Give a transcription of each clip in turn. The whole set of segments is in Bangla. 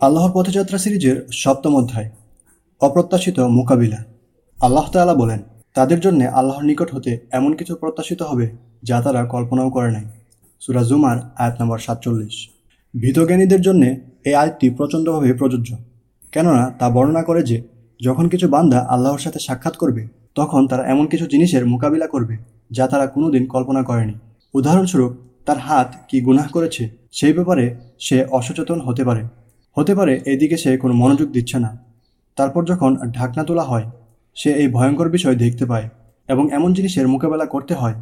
আল্লাহর পথযাত্রা সিরিজের সপ্তম অধ্যায়, অপ্রত্যাশিত মোকাবিলা। আল্লাহ তাআলা বলেন, তাদের জন্য আল্লাহর নিকট হতে এমন কিছু প্রত্যাশিত হবে যা তারা কল্পনাও করে নাই। সুরা জুমার আয়াত নম্বর সাতচল্লিশ। ভীতজ্ঞানীদের জন্য এই আয়াতটি প্রচণ্ডভাবে প্রযোজ্য, কেননা তা বর্ণনা করে যে, যখন কিছু বান্দা আল্লাহর সাথে সাক্ষাৎ করবে, তখন তারা এমন কিছু জিনিসের মোকাবিলা করবে যা তারা কোনোদিন কল্পনা করেনি। উদাহরণস্বরূপ, তার হাত কি গুনাহ করেছে, সেই ব্যাপারে সে অসচেতন হতে পারে। হতে পারে এদিকে সে কোনো মনোযোগ দিচ্ছে না। তারপর যখন ঢাকনা তোলা হয়, সে এই ভয়ঙ্কর বিষয় দেখতে পায় এবং এমন জিনিসের মোকাবেলা করতে হয়,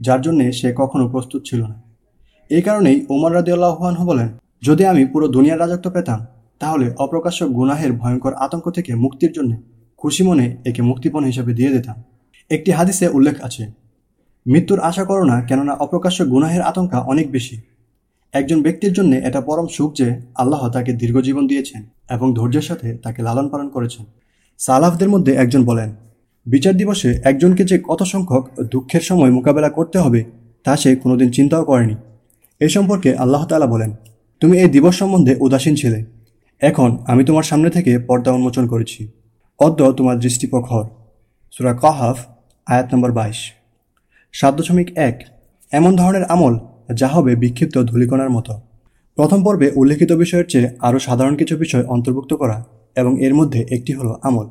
যার জন্যে সে কখনো প্রস্তুত ছিল না। এই কারণেই ওমর রাদি আল্লাহানহ বলেন, যদি আমি পুরো দুনিয়ার রাজত্ব পেতাম, তাহলে অপ্রকাশ্য গুনাহের ভয়ঙ্কর আতঙ্ক থেকে মুক্তির জন্য খুশি মনে একে মুক্তিপণ হিসেবে দিয়ে দিতাম। একটি হাদিসে উল্লেখ আছে, মৃত্যুর আশা করো না কেননা অপ্রকাশ্য গুনাহের আতঙ্কা অনেক বেশি। একজন ব্যক্তির জন্য এটা পরম সুখ যে আল্লাহ তাকে দীর্ঘজীবন দিয়েছেন এবং ধৈর্যের সাথে তাকে লালন পালন করেছেন। সালাফদের মধ্যে একজন বলেন, বিচার দিবসে একজনকে যে কত সংখ্যক দুঃখের সময় মোকাবেলা করতে হবে তা সে কোনোদিন চিন্তাও করেনি। এ সম্পর্কে আল্লাহ তালা বলেন, তুমি এই দিবস সম্বন্ধে উদাসীন ছিলে। এখন আমি তোমার সামনে থেকে পর্দা উন্মোচন করেছি। অদ্য তোমার দৃষ্টি প্রখর সুরা কাহাফ, আয়াত নম্বর বাইশ। সাত দশমিক এক, এমন ধরনের আমল যা হবে বিক্ষিপ্ত ধূলিকণার মতো। প্রথম পর্বে উল্লেখিত বিষয়ের চেয়ে আরও সাধারণ কিছু বিষয় অন্তর্ভুক্ত করা এবং এর মধ্যে একটি হলো আমল,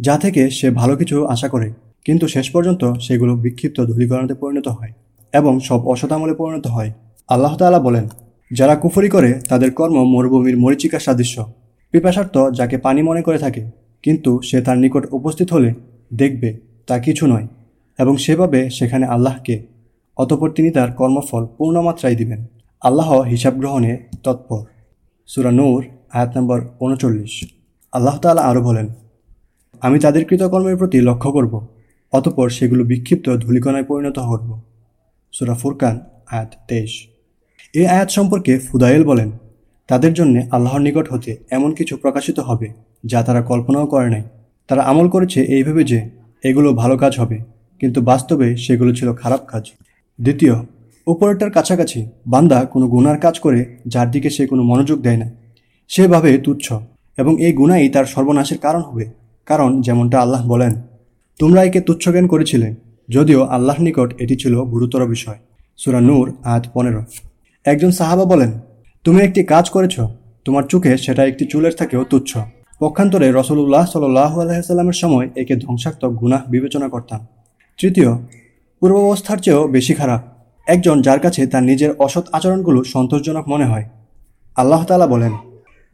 যা থেকে সে ভালো কিছু আশা করে, কিন্তু শেষ পর্যন্ত সেগুলো বিক্ষিপ্ত ধূলিকণাতে পরিণত হয় এবং সব অসৎ আমলে পরিণত হয়। আল্লাহ তালা বলেন, যারা কুফরি করে, তাদের কর্ম মরুভূমির মরিচিকা সাদৃশ্য। পিপাসার্থ যাকে পানি মনে করে থাকে, কিন্তু সে তার নিকট উপস্থিত হলে দেখবে তা কিছু নয় এবং সেভাবে সেখানে আল্লাহকে অতপর তিনি তার কর্মফল পূর্ণমাত্রায় দিবেন। আল্লাহ হিসাব গ্রহণে তৎপর। সুরা নূর, আয়াত নম্বর উনচল্লিশ। আল্লাহ তালা আরও বলেন, আমি তাদের কৃতকর্মের প্রতি লক্ষ্য করব, অতপর সেগুলো বিক্ষিপ্ত ধূলিকণায় পরিণত করব। সুরা ফুরকান, আয়াত তেইশ। এই আয়াত সম্পর্কে ফুদায়েল বলেন, তাদের জন্য আল্লাহর নিকট হতে এমন কিছু প্রকাশিত হবে, যা তারা কল্পনাও করে নাই। তারা আমল করেছে এইভাবে যে এগুলো ভালো কাজ হবে, কিন্তু বাস্তবে সেগুলো ছিল খারাপ কাজ। দ্বিতীয়, উপরেরটার কাছাকাছি বান্দা কোনো গুনার কাজ করে যার দিকে সে কোনো মনোযোগ দেয় না। সেভাবে তুচ্ছ, এবং এই গুণাই তার সর্বনাশের কারণ হবে, কারণ যেমনটা আল্লাহ বলেন, তোমরা একে তুচ্ছ জ্ঞান করেছিলে, যদিও আল্লাহর নিকট এটি ছিল গুরুতর বিষয়। সুরা নূর, আয়াত পনেরো। একজন সাহাবা বলেন, তুমি একটি কাজ করেছ, তোমার চোখে সেটা একটি চুলের থেকেও তুচ্ছ। পক্ষান্তরে রসুল্লাহ সাল্লাহ আলহিসাল্লামের সময় একে ধ্বংসাত্মক গুনাহ বিবেচনা করতাম। তৃতীয় পূর্বাবস্থার চেয়েও বেশি খারাপ। একজন যার কাছে তার নিজের অসৎ আচরণগুলো সন্তোষজনক মনে হয়। আল্লাহ তালা বলেন,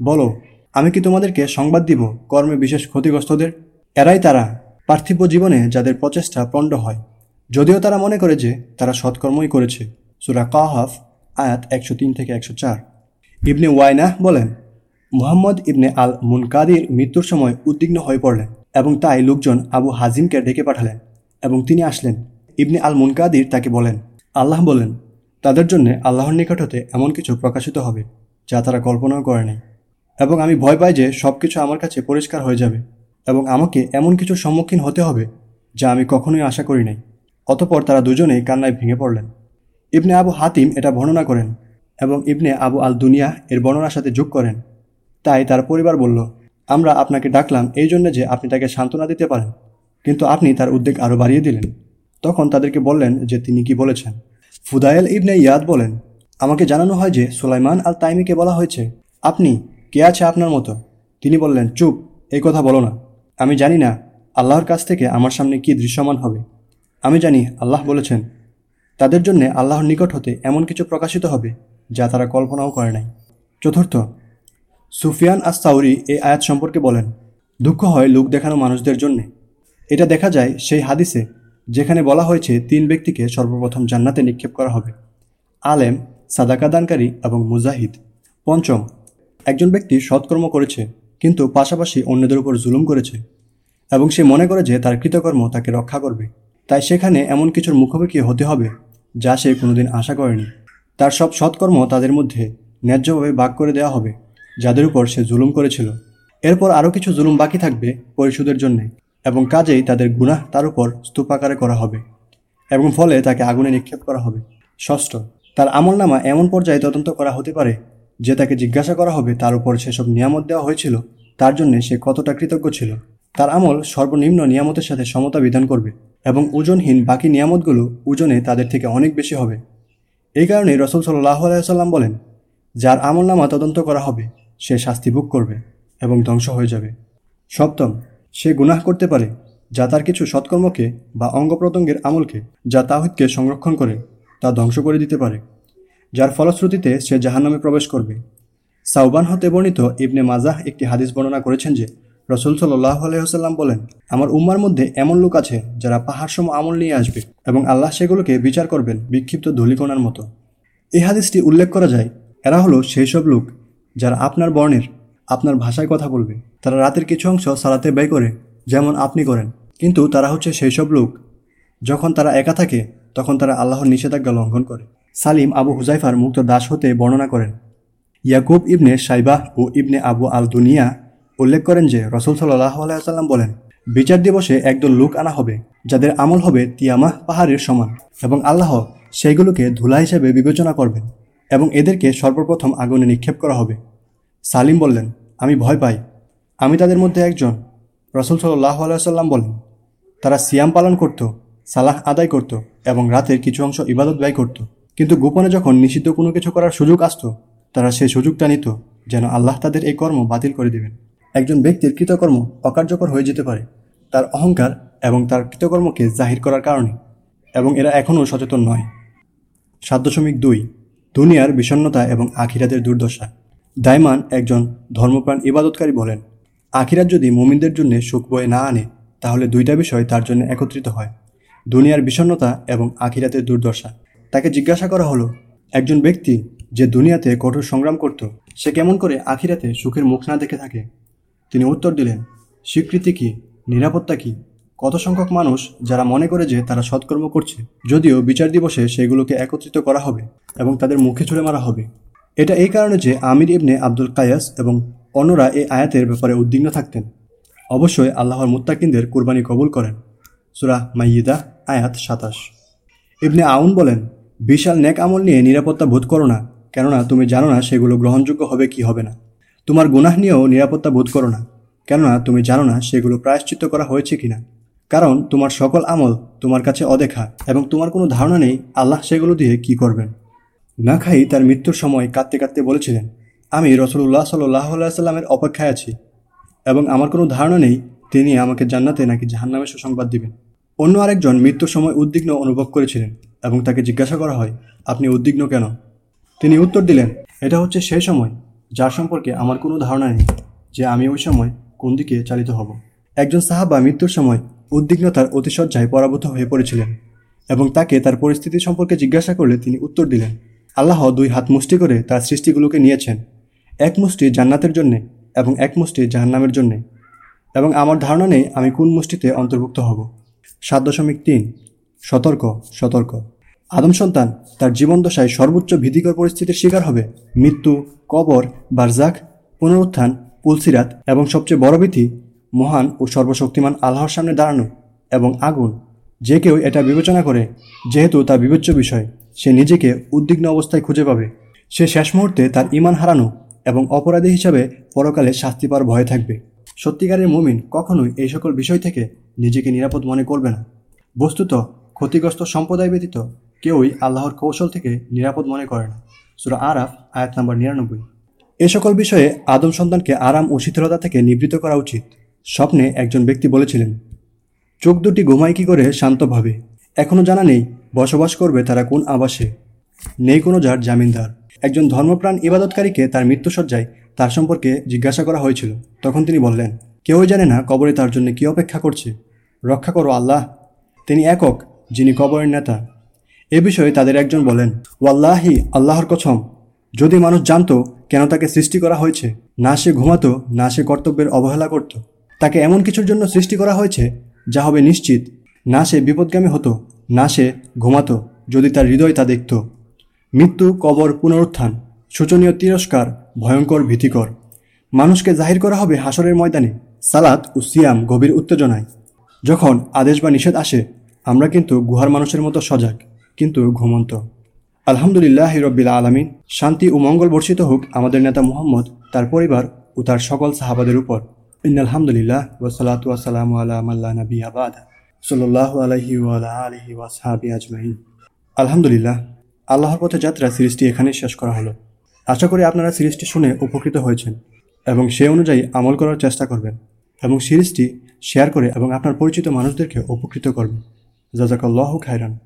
বলো, আমি কি তোমাদেরকে সংবাদ দিব কর্মে বিশেষ ক্ষতিগ্রস্তদের? এরাই তারা পার্থিব জীবনে যাদের প্রচেষ্টা পণ্ড হয়। যদিও তারা মনে করে যে তারা সৎকর্মই করেছে। সুরা কাহাফ, আয়াত একশো তিন থেকে একশো চার। ইবনে ওয়াইনাহ বলেন, মুহাম্মদ ইবনে আল মুনকাদির মৃত্যুর সময় উদ্বিগ্ন হয়ে পড়লেন এবং তাই লোকজন আবু হাজিমকে ডেকে পাঠালেন এবং তিনি আসলেন। ইবনে আল মুনকাদির তাকে বলেন। আল্লাহ বলেন, তাদের জন্য আল্লাহর নিকট হতে এমন কিছু প্রকাশিত হবে, যা তারা কল্পনাও করে এবং আমি ভয় পাই যে সব কিছু আমার কাছে পরিষ্কার হয়ে যাবে, এবং আমাকে এমন কিছু সম্মুখীন হতে হবে, যা আমি কখনোই আশা করি নাই। অতপর তারা দুজনেই কান্নায় ভেঙে পড়লেন। ইবনে আবু হাতিম এটা বর্ণনা করেন, এবং ইবনে আবু আল দুনিয়া এর বর্ণনার সাথে যোগ করেন। তাই তার পরিবার বলল, আমরা আপনাকে ডাকলাম এই জন্য যে আপনি তাকে সান্ত্বনা দিতে পারেন, কিন্তু আপনি তার উদ্বেগ আরও বাড়িয়ে দিলেন। তখন তাদেরকে বললেন যে তিনি কি বলেছেন? ফুদায়েল ইবনে ইয়াদ বলেন, আমাকে জানানো হয় যে সোলাইমান আল তাইমিকে বলা হয়েছে, আপনি কে আছে আপনার মতো? তিনি বললেন, চুপ, এই কথা বলো না। আমি জানি না আল্লাহর কাছ থেকে আমার সামনে কি দৃশ্যমান হবে। আমি জানি আল্লাহ বলেছেন, তাদের জন্য আল্লাহর নিকট হতে এমন কিছু প্রকাশিত হবে যা তারা কল্পনাও করে নাই। চতুর্থ, সুফিয়ান আস্তাউরি এই আয়াত সম্পর্কে বলেন, দুঃখ হয় লোক দেখানো মানুষদের জন্যে। এটা দেখা যায় সেই হাদিসে যেখানে বলা হয়েছে তিন ব্যক্তিকে সর্বপ্রথম জান্নাতে নিক্ষেপ করা হবে। আলেম, সাদাকাদানকারী এবং মুজাহিদ। পঞ্চম, একজন ব্যক্তি সৎকর্ম করেছে, কিন্তু পাশাপাশি অন্যদের উপর জুলুম করেছে এবং সে মনে করে যে তার কৃতকর্ম তাকে রক্ষা করবে। তাই সেখানে এমন কিছুর মুখোমুখি হতে হবে যা সে কোনোদিন আশা করেনি। তার সব সৎকর্ম তাদের মধ্যে ন্যায্যভাবে ভাগ করে দেওয়া হবে, যাদের উপর সে জুলুম করেছিল। এরপর আরও কিছু জুলুম বাকি থাকবে পরিশোধের জন্যে। এবং কাজেই তাদের গুনাহ তার উপর স্তূপাকারে করা হবে এবং ফলে তাকে আগুনে নিক্ষেপ করা হবে। ষষ্ঠ, তার আমলনামা এমন পর্যায়ে তদন্ত করা হতে পারে যে তাকে জিজ্ঞাসা করা হবে তার উপর সেসব নিয়ামত দেওয়া হয়েছিল, তার জন্য সে কতটা কৃতজ্ঞ ছিল। তার আমল সর্বনিম্ন নিয়ামতের সাথে সমতা বিধান করবে এবং ওজনহীন বাকি নিয়ামতগুলো ওজনে তাদের থেকে অনেক বেশি হবে। এই কারণে রসুল সাল্লাহ আলাইসাল্লাম বলেন, যার আমল নামা তদন্ত করা হবে, সে শাস্তি ভোগ করবে এবং ধ্বংস হয়ে যাবে। সপ্তম সে গুনাহ করতে পারে, যা তার কিছু সৎকর্মকে বা অঙ্গ প্রত্যঙ্গের আমলকে, যা তাহিদকে সংরক্ষণ করে, তা ধ্বংস করে দিতে পারে। যার ফলশ্রুতিতে সে জাহান্নামে প্রবেশ করবে। সাউবান হতে বর্ণিত ইবনে মাজাহ একটি হাদিস বর্ণনা করেছেন যে, রসুল সাল্লাহ আলহিহাল্লাম বলেন, আমার উম্মার মধ্যে এমন লোক আছে যারা পাহাড়সম আমল নিয়ে আসবে এবং আল্লাহ সেগুলোকে বিচার করবেন বিক্ষিপ্ত ধলিকোনার মতো। এই হাদিসটি উল্লেখ করা যায়, এরা হলো সেই সব লোক যারা আপনার বর্ণের আপনার ভাষায় কথা বলবে। তারা রাতের কিছু অংশ সালাতে ব্যয় করে, যেমন আপনি করেন। কিন্তু তারা হচ্ছে সেই সব লোক। যখন তারা একা থাকে, তখন তারা আল্লাহর নিষেধাজ্ঞা লঙ্ঘন করে। সালিম আবু হুজাইফার মুক্ত দাস হতে বর্ণনা করেন। ইয়াকুব ইবনে সাইবাহ ও ইবনে আবু আল দুনিয়া উল্লেখ করেন যে রসুল সাল্লাহ আলাইসাল্লাম বলেন, বিচার দিবসে একদল লোক আনা হবে, যাদের আমল হবে তিয়ামাহ পাহাড়ের সমান এবং আল্লাহ সেইগুলোকে ধুলা হিসেবে বিবেচনা করবেন এবং এদেরকে সর্বপ্রথম আগুনে নিক্ষেপ করা হবে। সালিম বললেন, আমি ভয় পাই। আমি তাদের মধ্যে একজন। রসুল সাল্লাহ আলাইসাল্লাম বলেন, তারা সিয়াম পালন করত, সালাহ আদায় করত এবং রাতের কিছু অংশ ইবাদত ব্যয় করত। কিন্তু গোপনে যখন নিষিদ্ধ কোনো কিছু করার সুযোগ আসত, তারা সেই সুযোগটা নিত যেন আল্লাহ তাদের এই কর্ম বাতিল করে দেবেন। একজন ব্যক্তির কৃতকর্ম অকার্যকর হয়ে যেতে পারে, তার অহংকার এবং তার কৃতকর্মকে জাহির করার কারণে, এবং এরা এখনও সচেতন নয়। সাত দশমিক দুই, দুনিয়ার বিষণ্নতা এবং আখিরাদের দুর্দশা। দাইমান একজন ধর্মপ্রাণ ইবাদতকারী বলেন, আখিরাত যদি মুমিনদের জন্য সুখ বয়ে না আনে, তাহলে দুইটা বিষয় তার জন্য একত্রিত হয়, দুনিয়ার বিষণ্নতা এবং আখিরাতের দুর্দশা। তাকে জিজ্ঞাসা করা হলো, একজন ব্যক্তি যে দুনিয়াতে কঠোর সংগ্রাম করত, সে কেমন করে আখিরাতে সুখের মুখ না দেখে থাকে? তিনি উত্তর দিলেন, স্বীকৃতি কি, নিরাপত্তা কি? কত সংখ্যক মানুষ যারা মনে করে যে তারা সৎকর্ম করছে, যদিও বিচার দিবসে সেগুলোকে একত্রিত করা হবে এবং তাদের মুখে ছুড়ে মারা হবে। এটা এই কারণে যে আমির ইবনে আব্দুল কায়াস এবং অন্যরা এই আয়াতের ব্যাপারে উদ্বিগ্ন থাকতেন। অবশ্যই আল্লাহর মুত্তাকিনদের কোরবানি কবুল করেন। সুরা মাইয়িদা, আয়াত সাতাশ। ইবনে আউন বলেন, বিশাল নেক আমল নিয়ে নিরাপত্তা বোধ করো না, কেননা তুমি জানো না সেগুলো গ্রহণযোগ্য হবে কি হবে না। তোমার গুনাহ নিয়েও নিরাপত্তা বোধ করো না, কেননা তুমি জানো না সেগুলো প্রায়শ্চিত্ত করা হয়েছে কিনা। কারণ তোমার সকল আমল তোমার কাছে অদেখা এবং তোমার কোনো ধারণা নেই আল্লাহ সেগুলো দিয়ে কি করবেন। না খাই তার মৃত্যুর সময় কাঁদতে কাঁদতে বলেছিলেন, আমি রসুল্লাহ সাল্লাহ সাল্লামের অপেক্ষায় আছি এবং আমার কোনো ধারণা নেই তিনি আমাকে জান্নাতে নাকি জাহান্নামের সুসংবাদ দিবেন। অন্য আরেকজন মৃত্যুর সময় উদ্বিগ্ন অনুভব করেছিলেন এবং তাকে জিজ্ঞাসা করা হয়, আপনি উদ্বিগ্ন কেন? তিনি উত্তর দিলেন, এটা হচ্ছে সেই সময় যার সম্পর্কে আমার কোনো ধারণা নেই যে আমি ওই সময় কোন দিকে চালিত হব। একজন সাহাবা মৃত্যুর সময় উদ্বিগ্নতার অতিশয্যায় পরাভূত হয়ে পড়েছিলেন এবং তাকে তার পরিস্থিতি সম্পর্কে জিজ্ঞাসা করলে তিনি উত্তর দিলেন আল্লাহ দুই হাত মুষ্টি করে তার সৃষ্টিগুলোকে নিয়েছেন। এক মুষ্টি জান্নাতের জন্যে এবং এক মুষ্টি জাহান্নামের জন্যে। এবং আমার ধারণা নেই আমি কোন মুষ্টিতে অন্তর্ভুক্ত হব। সাত দশমিক তিন। সতর্ক সতর্ক। আদম সন্তান তার জীবনদশায় সর্বোচ্চ ভীতিকর পরিস্থিতির শিকার হবে। মৃত্যু, কবর বারজাক পুনরুত্থান, পুলসিরাত এবং সবচেয়ে বড় ভীতি মহান ও সর্বশক্তিমান আল্লাহর সামনে দাঁড়ানো এবং আগুন। যে কেউ এটা বিবেচনা করে, যেহেতু তা বিবেচ্য বিষয়, সে নিজেকে উদ্বিগ্ন অবস্থায় খুঁজে পাবে। সে শেষ মুহূর্তে তার ইমান হারানো এবং অপরাধী হিসাবে পরকালে শাস্তি পাওয়ার ভয়ে থাকবে। সত্যিকারের মুমিন কখনোই এই সকল বিষয় থেকে নিজেকে নিরাপদ মনে করবে না। বস্তুত ক্ষতিগ্রস্ত সম্প্রদায় ব্যতীত কেউই আল্লাহর কৌশল থেকে নিরাপদ মনে করে না। সুরা আরাফ, আয়াত নম্বর নিরানব্বই। এ সকল বিষয়ে আদম সন্তানকে আরাম ও শীতলতা থেকে নিবৃত করা উচিত। স্বপ্নে একজন ব্যক্তি বলেছিলেন চোখ দুটি ঘুমায় কি করে শান্তভাবে এখনও জানা নেই বসবাস করবে তারা কোন আবাসে। নেই কোনো যার জামিনদার। একজন ধর্মপ্রাণ ইবাদতকারীকে তার মৃত্যুসজ্জায় তার সম্পর্কে জিজ্ঞাসা করা হয়েছিল। তখন তিনি বললেন, কেউই জানে না কবরে তার জন্য কি অপেক্ষা করছে। রক্ষা করো আল্লাহ। তিনি একক, যিনি কবরের নেতা। এ বিষয়ে তাদের একজন বলেন, ওয়াল্লাহি, আল্লাহর কছম যদি মানুষ জানতো কেন তাকে সৃষ্টি করা হয়েছে, না সে ঘুমাতো, না সে কর্তব্যের অবহেলা করত, তাকে এমন কিছুর জন্য সৃষ্টি করা হয়েছে যা হবে নিশ্চিত। না সে বিপদগামী হতো, না সে ঘুমাতো, যদি তার হৃদয় তা দেখত। মৃত্যু কবর পুনরুত্থান, শোচনীয় তিরস্কার, ভয়ঙ্কর ভীতিকর। মানুষকে জাহির করা হবে হাসরের ময়দানে, সালাত ও সিয়াম গভীর উত্তেজনায়। যখন আদেশ বা নিষেধ আসে, আমরা কিন্তু গুহার মানুষের মতো সজাগ, কিন্তু ঘুমন্ত। আলহামদুলিল্লাহ রব্বিল আলমিন, শান্তি ও মঙ্গল বর্ষিত হোক আমাদের নেতা মুহাম্মদ, তার পরিবার ও তার সকল সাহাবাদের উপর। ইন আলহামদুলিল্লাহ ওসালাত ওয়াসালাম আল্লাহ নবী আবাদ সাল্লাহ আলহি ওয়ালা আলহি ওয়াসাহাবি আজমাইন। আলহামদুলিল্লাহ, আল্লাহর পথে যাত্রা সিরিজটি এখানেই শেষ করা হলো। আশা করি আপনারা সিরিজটি শুনে উপকৃত হয়েছেন এবং সে অনুযায়ী আমল করার চেষ্টা করবেন এবং সিরিজটি শেয়ার করে এবং আপনার পরিচিত মানুষদেরকে উপকৃত করবেন। জাজাকাল্লাহ খায়রান।